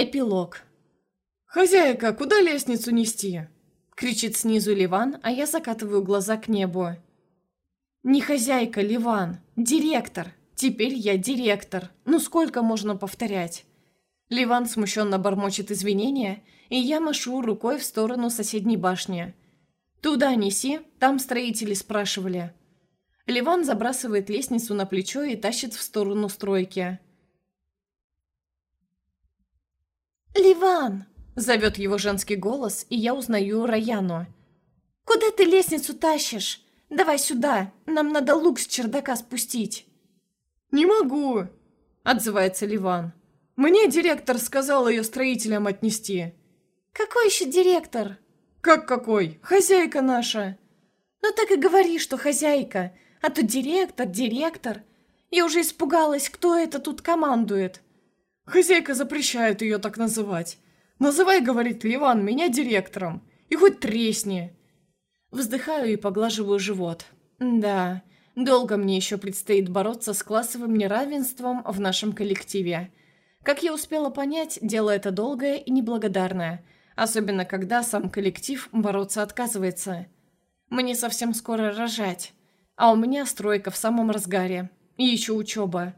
Эпилог. «Хозяйка, куда лестницу нести?» Кричит снизу Ливан, а я закатываю глаза к небу. «Не хозяйка, Ливан, директор. Теперь я директор. Ну сколько можно повторять?» Ливан смущенно бормочет извинения, и я машу рукой в сторону соседней башни. «Туда неси, там строители спрашивали». Ливан забрасывает лестницу на плечо и тащит в сторону стройки. «Ливан!» — зовет его женский голос, и я узнаю Раяну. «Куда ты лестницу тащишь? Давай сюда, нам надо лук с чердака спустить». «Не могу!» — отзывается Ливан. «Мне директор сказал ее строителям отнести». «Какой еще директор?» «Как какой? Хозяйка наша!» «Ну так и говори, что хозяйка, а то директор, директор. Я уже испугалась, кто это тут командует». Хозяйка запрещает ее так называть. «Называй, — говорит Ливан, — меня директором. И хоть тресни!» Вздыхаю и поглаживаю живот. Да, долго мне еще предстоит бороться с классовым неравенством в нашем коллективе. Как я успела понять, дело это долгое и неблагодарное, особенно когда сам коллектив бороться отказывается. Мне совсем скоро рожать, а у меня стройка в самом разгаре. И еще учеба.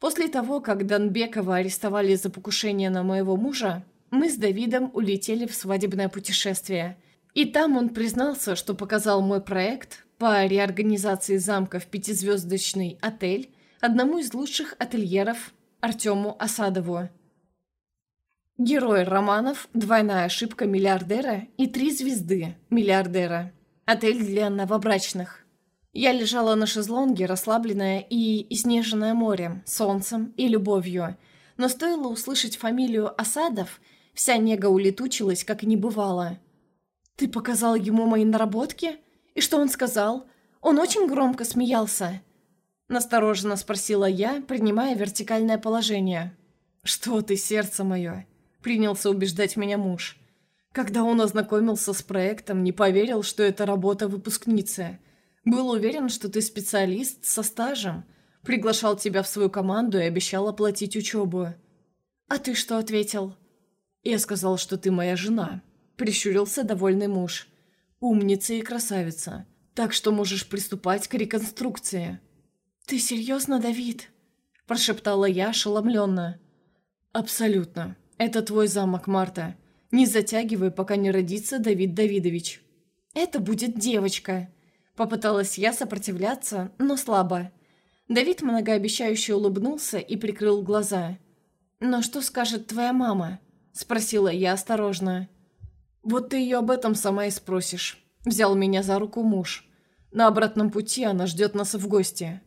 После того, как Донбекова арестовали за покушение на моего мужа, мы с Давидом улетели в свадебное путешествие. И там он признался, что показал мой проект по реорганизации замка в пятизвездочный отель одному из лучших ательеров Артему Осадову. Герой романов «Двойная ошибка миллиардера» и «Три звезды миллиардера». Отель для новобрачных. Я лежала на шезлонге, расслабленная и изнеженная морем, солнцем и любовью. Но стоило услышать фамилию Осадов, вся нега улетучилась, как и не бывало. «Ты показал ему мои наработки? И что он сказал? Он очень громко смеялся?» Настороженно спросила я, принимая вертикальное положение. «Что ты, сердце мое?» — принялся убеждать меня муж. Когда он ознакомился с проектом, не поверил, что это работа выпускницы — был уверен, что ты специалист со стажем. Приглашал тебя в свою команду и обещал оплатить учебу. А ты что ответил? Я сказал, что ты моя жена. Прищурился довольный муж. Умница и красавица. Так что можешь приступать к реконструкции. Ты серьезно, Давид? Прошептала я ошеломленно. Абсолютно. Это твой замок, Марта. Не затягивай, пока не родится Давид Давидович. Это будет девочка. Попыталась я сопротивляться, но слабо. Давид многообещающе улыбнулся и прикрыл глаза. «Но что скажет твоя мама?» – спросила я осторожно. «Вот ты ее об этом сама и спросишь», – взял меня за руку муж. «На обратном пути она ждет нас в гости».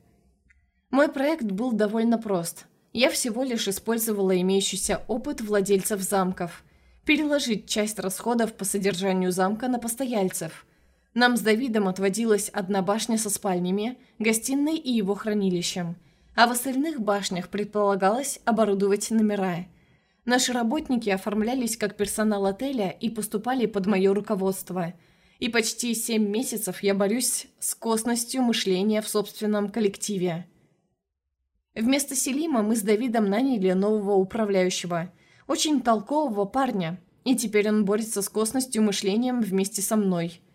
Мой проект был довольно прост. Я всего лишь использовала имеющийся опыт владельцев замков. Переложить часть расходов по содержанию замка на постояльцев – нам с Давидом отводилась одна башня со спальнями, гостиной и его хранилищем, а в остальных башнях предполагалось оборудовать номера. Наши работники оформлялись как персонал отеля и поступали под мое руководство. И почти семь месяцев я борюсь с косностью мышления в собственном коллективе. Вместо Селима мы с Давидом наняли нового управляющего, очень толкового парня, и теперь он борется с косностью мышлением вместе со мной –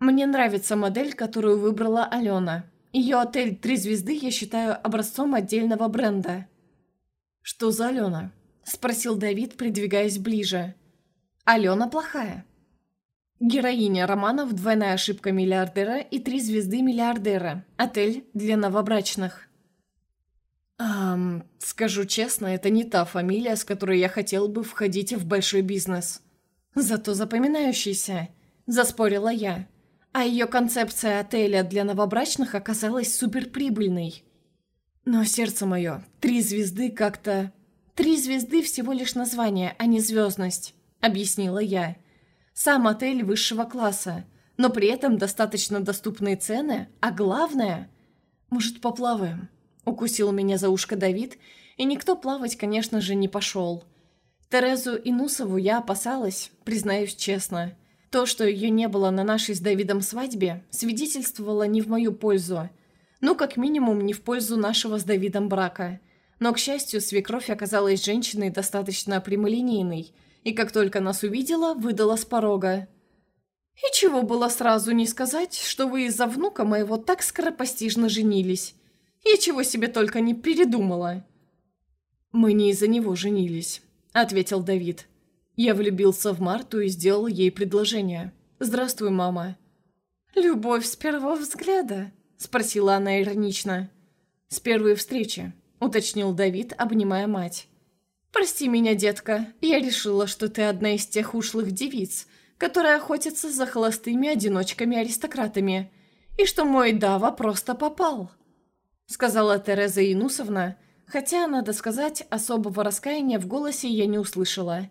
мне нравится модель, которую выбрала Алена. Ее отель «Три звезды» я считаю образцом отдельного бренда. «Что за Алена?» – спросил Давид, придвигаясь ближе. «Алена плохая». Героиня романов «Двойная ошибка миллиардера» и «Три звезды миллиардера». Отель для новобрачных. Эм, скажу честно, это не та фамилия, с которой я хотел бы входить в большой бизнес. Зато запоминающийся, заспорила я а ее концепция отеля для новобрачных оказалась суперприбыльной. Но сердце мое, три звезды как-то... Три звезды всего лишь название, а не звездность, объяснила я. Сам отель высшего класса, но при этом достаточно доступные цены, а главное... Может, поплаваем? Укусил меня за ушко Давид, и никто плавать, конечно же, не пошел. Терезу Инусову я опасалась, признаюсь честно. То, что ее не было на нашей с Давидом свадьбе, свидетельствовало не в мою пользу. Ну, как минимум, не в пользу нашего с Давидом брака. Но, к счастью, свекровь оказалась женщиной достаточно прямолинейной, и как только нас увидела, выдала с порога. «И чего было сразу не сказать, что вы из-за внука моего так скоропостижно женились? Я чего себе только не передумала!» «Мы не из-за него женились», — ответил Давид. «Я влюбился в Марту и сделал ей предложение. Здравствуй, мама». «Любовь с первого взгляда?» — спросила она иронично. «С первой встречи», — уточнил Давид, обнимая мать. «Прости меня, детка, я решила, что ты одна из тех ушлых девиц, которые охотятся за холостыми одиночками-аристократами, и что мой Дава просто попал», — сказала Тереза Инусовна, хотя, надо сказать, особого раскаяния в голосе я не услышала.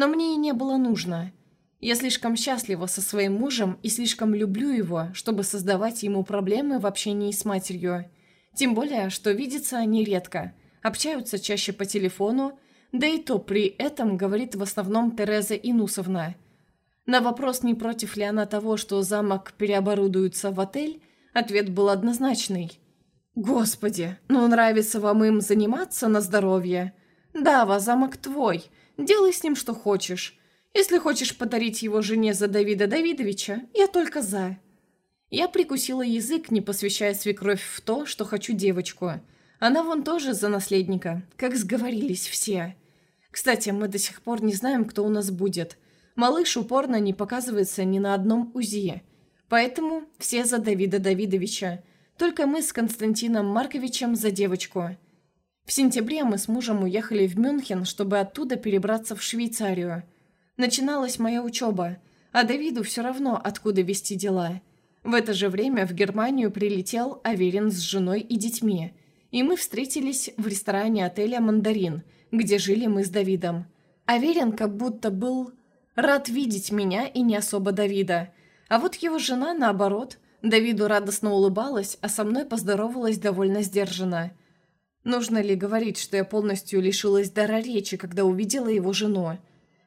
Но мне и не было нужно. Я слишком счастлива со своим мужем и слишком люблю его, чтобы создавать ему проблемы в общении с матерью. Тем более, что видятся они редко, общаются чаще по телефону, да и то при этом говорит в основном Тереза Инусовна. На вопрос, не против ли она того, что замок переоборудуется в отель, ответ был однозначный. «Господи, ну нравится вам им заниматься на здоровье? Дава, замок твой, делай с ним что хочешь». Если хочешь подарить его жене за Давида Давидовича, я только за». Я прикусила язык, не посвящая свекровь в то, что хочу девочку. Она вон тоже за наследника, как сговорились все. Кстати, мы до сих пор не знаем, кто у нас будет. Малыш упорно не показывается ни на одном УЗИ. Поэтому все за Давида Давидовича. Только мы с Константином Марковичем за девочку. В сентябре мы с мужем уехали в Мюнхен, чтобы оттуда перебраться в Швейцарию – Начиналась моя учеба, а Давиду все равно, откуда вести дела. В это же время в Германию прилетел Аверин с женой и детьми, и мы встретились в ресторане отеля «Мандарин», где жили мы с Давидом. Аверин как будто был рад видеть меня и не особо Давида, а вот его жена, наоборот, Давиду радостно улыбалась, а со мной поздоровалась довольно сдержанно. Нужно ли говорить, что я полностью лишилась дара речи, когда увидела его жену?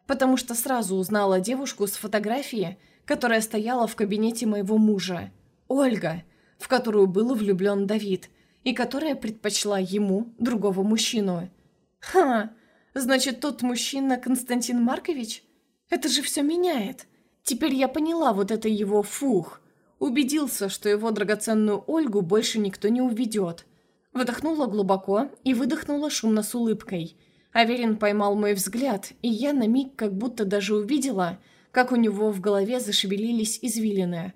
потому что сразу узнала девушку с фотографии, которая стояла в кабинете моего мужа. Ольга, в которую был влюблен Давид, и которая предпочла ему другого мужчину. Ха, значит, тот мужчина Константин Маркович? Это же все меняет. Теперь я поняла вот это его фух. Убедился, что его драгоценную Ольгу больше никто не уведет. Вдохнула глубоко и выдохнула шумно с улыбкой – Аверин поймал мой взгляд, и я на миг как будто даже увидела, как у него в голове зашевелились извилины.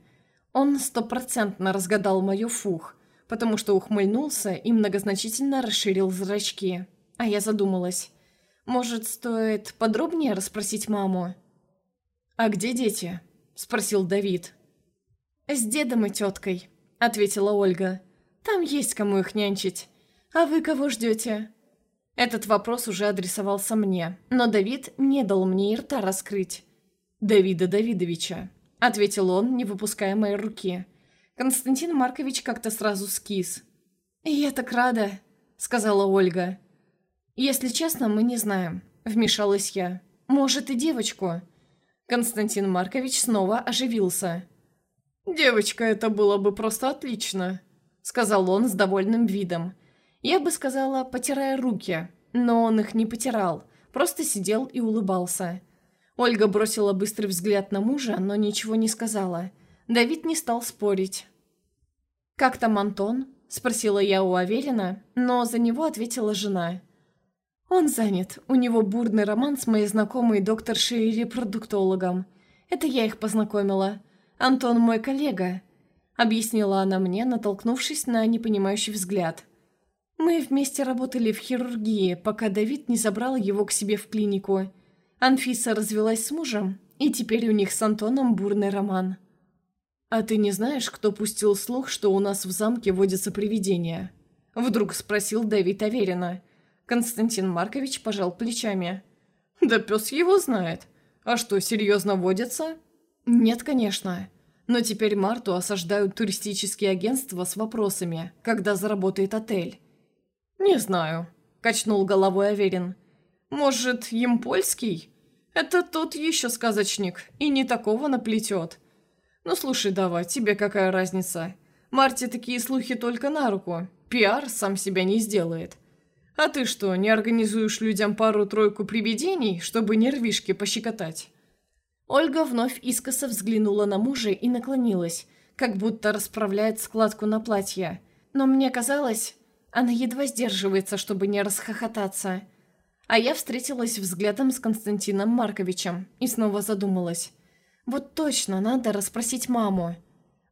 Он стопроцентно разгадал мою фух, потому что ухмыльнулся и многозначительно расширил зрачки. А я задумалась. Может, стоит подробнее расспросить маму? «А где дети?» – спросил Давид. «С дедом и теткой», – ответила Ольга. «Там есть кому их нянчить. А вы кого ждете?» Этот вопрос уже адресовался мне, но Давид не дал мне и рта раскрыть. «Давида Давидовича», — ответил он, не выпуская моей руки. Константин Маркович как-то сразу скис. «Я так рада», — сказала Ольга. «Если честно, мы не знаем», — вмешалась я. «Может, и девочку?» Константин Маркович снова оживился. «Девочка, это было бы просто отлично», — сказал он с довольным видом. Я бы сказала, потирая руки, но он их не потирал, просто сидел и улыбался. Ольга бросила быстрый взгляд на мужа, но ничего не сказала. Давид не стал спорить. «Как там Антон?» – спросила я у Аверина, но за него ответила жена. «Он занят. У него бурный роман с моей знакомой докторшей репродуктологом. Это я их познакомила. Антон мой коллега», – объяснила она мне, натолкнувшись на непонимающий взгляд. Мы вместе работали в хирургии, пока Давид не забрал его к себе в клинику. Анфиса развелась с мужем, и теперь у них с Антоном бурный роман. «А ты не знаешь, кто пустил слух, что у нас в замке водятся привидения?» Вдруг спросил Давид Аверина. Константин Маркович пожал плечами. «Да пес его знает. А что, серьезно водятся?» «Нет, конечно. Но теперь Марту осаждают туристические агентства с вопросами, когда заработает отель. «Не знаю», — качнул головой Аверин. «Может, им польский? Это тот еще сказочник, и не такого наплетет. Ну слушай, давай, тебе какая разница? Марте такие слухи только на руку. Пиар сам себя не сделает. А ты что, не организуешь людям пару-тройку привидений, чтобы нервишки пощекотать?» Ольга вновь искоса взглянула на мужа и наклонилась, как будто расправляет складку на платье. Но мне казалось, она едва сдерживается, чтобы не расхохотаться. А я встретилась взглядом с Константином Марковичем и снова задумалась. Вот точно, надо расспросить маму.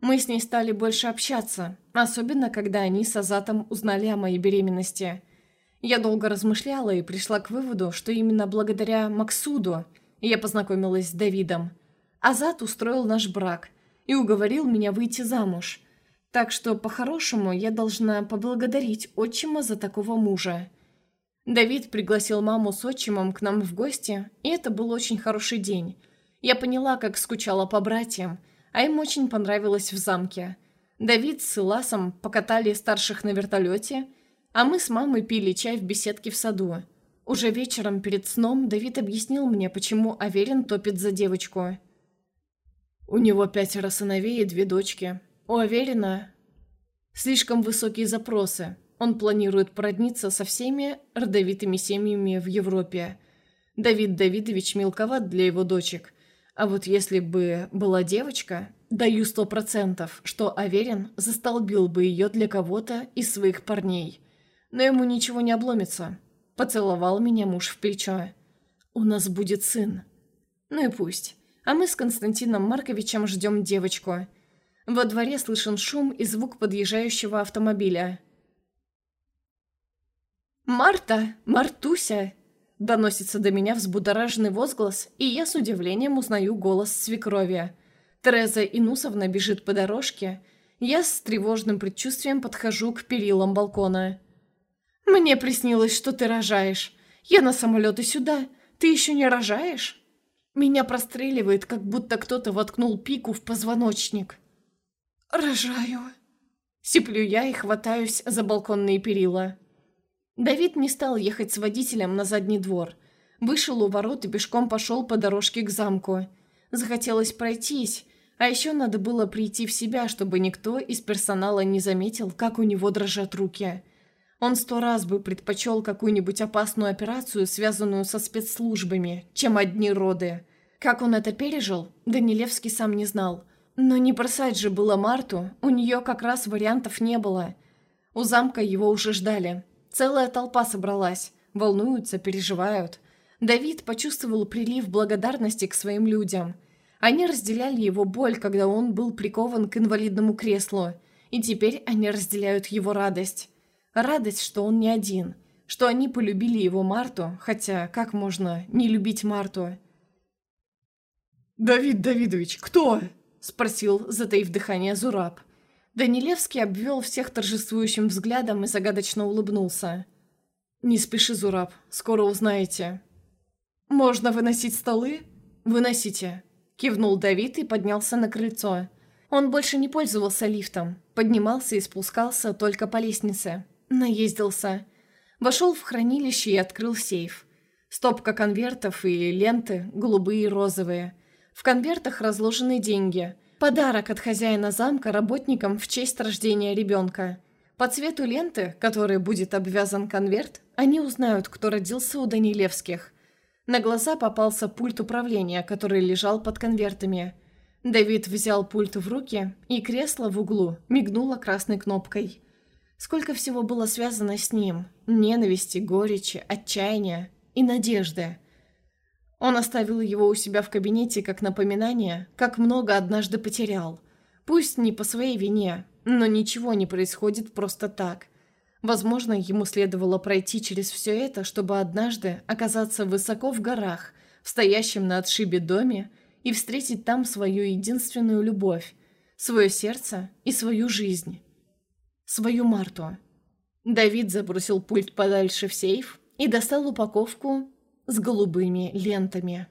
Мы с ней стали больше общаться, особенно когда они с Азатом узнали о моей беременности. Я долго размышляла и пришла к выводу, что именно благодаря Максуду – я познакомилась с Давидом. Азат устроил наш брак и уговорил меня выйти замуж. Так что, по-хорошему, я должна поблагодарить отчима за такого мужа. Давид пригласил маму с отчимом к нам в гости, и это был очень хороший день. Я поняла, как скучала по братьям, а им очень понравилось в замке. Давид с Иласом покатали старших на вертолете, а мы с мамой пили чай в беседке в саду. Уже вечером перед сном Давид объяснил мне, почему Аверин топит за девочку. У него пятеро сыновей и две дочки. У Аверина слишком высокие запросы. Он планирует породниться со всеми родовитыми семьями в Европе. Давид Давидович мелковат для его дочек. А вот если бы была девочка, даю сто процентов, что Аверин застолбил бы ее для кого-то из своих парней. Но ему ничего не обломится. Поцеловал меня муж в плечо. «У нас будет сын». Ну и пусть. А мы с Константином Марковичем ждем девочку. Во дворе слышен шум и звук подъезжающего автомобиля. «Марта! Мартуся!» Доносится до меня взбудораженный возглас, и я с удивлением узнаю голос свекрови. Тереза Инусовна бежит по дорожке. Я с тревожным предчувствием подхожу к перилам балкона. «Мне приснилось, что ты рожаешь. Я на самолет и сюда. Ты еще не рожаешь?» Меня простреливает, как будто кто-то воткнул пику в позвоночник. «Рожаю». Сиплю я и хватаюсь за балконные перила. Давид не стал ехать с водителем на задний двор. Вышел у ворот и пешком пошел по дорожке к замку. Захотелось пройтись, а еще надо было прийти в себя, чтобы никто из персонала не заметил, как у него дрожат руки. Он сто раз бы предпочел какую-нибудь опасную операцию, связанную со спецслужбами, чем одни роды. Как он это пережил, Данилевский сам не знал. Но не бросать же было Марту, у нее как раз вариантов не было. У замка его уже ждали. Целая толпа собралась, волнуются, переживают. Давид почувствовал прилив благодарности к своим людям. Они разделяли его боль, когда он был прикован к инвалидному креслу, и теперь они разделяют его радость. Радость, что он не один, что они полюбили его Марту, хотя как можно не любить Марту? «Давид Давидович, кто?» – спросил, затаив дыхание Зураб. Данилевский обвел всех торжествующим взглядом и загадочно улыбнулся. «Не спеши, Зураб, скоро узнаете». «Можно выносить столы?» «Выносите», – кивнул Давид и поднялся на крыльцо. Он больше не пользовался лифтом, поднимался и спускался только по лестнице. Наездился. Вошел в хранилище и открыл сейф. Стопка конвертов и ленты, голубые и розовые. В конвертах разложены деньги. Подарок от хозяина замка работникам в честь рождения ребенка. По цвету ленты, которой будет обвязан конверт, они узнают, кто родился у Данилевских. На глаза попался пульт управления, который лежал под конвертами. Давид взял пульт в руки, и кресло в углу мигнуло красной кнопкой. Сколько всего было связано с ним. Ненависти, горечи, отчаяния и надежды. Он оставил его у себя в кабинете как напоминание, как много однажды потерял. Пусть не по своей вине, но ничего не происходит просто так. Возможно, ему следовало пройти через все это, чтобы однажды оказаться высоко в горах, в стоящем на отшибе доме, и встретить там свою единственную любовь, свое сердце и свою жизнь свою Марту. Давид забросил пульт подальше в сейф и достал упаковку с голубыми лентами.